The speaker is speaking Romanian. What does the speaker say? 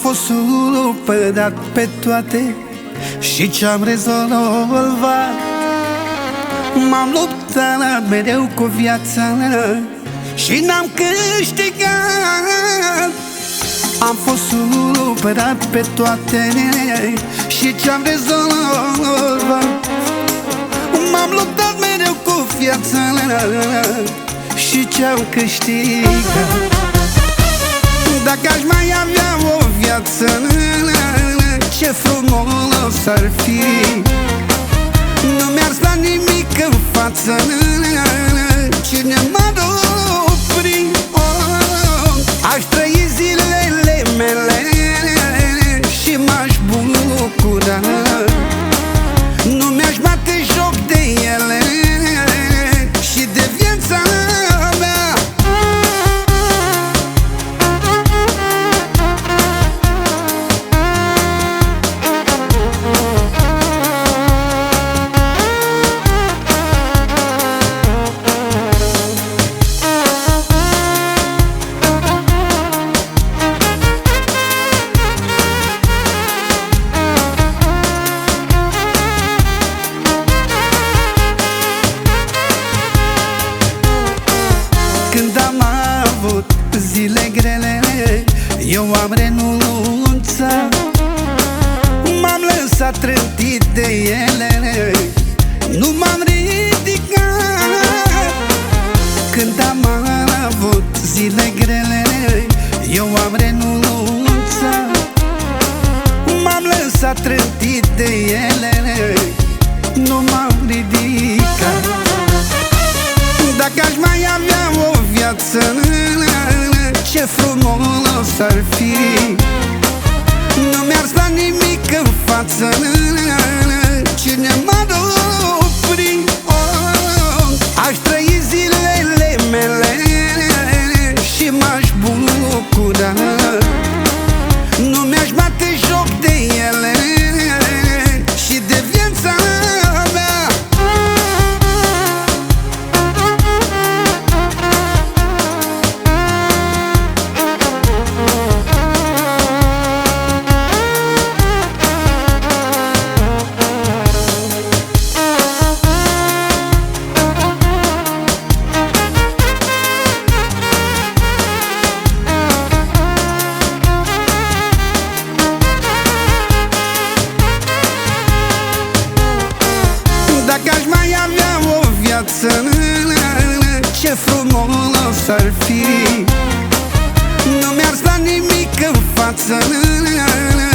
fost supărat pe toate Și ce-am rezolvat. M-am luptat mereu cu viața Și n-am câștigat. Am fost supărat pe toate Și ce-am rezolvat. M-am luptat mereu cu viața Și ce-am câștigat Dacă aș mai avea o viață Ce frumos ar fi. Nu mi-ar sta nimic în față Cine Eu am renunțat M-am lăsat trântit de ele. Nu m-am ridicat. Când am avut zile grele Eu am renunțat M-am lăsat trântit de ele. Nu m-am ridicat. Dacă aș mai avea o viață Ce frumos ar fi. Nu mi-ar sta nimic în față Cine m-ar opri oh, Aș trăi zilele mele Și m-aș bucura. Nu mi-aș bate joc de ele Ce frumos ar fi. Nu mi-ar sta nimic în față Cine m-ar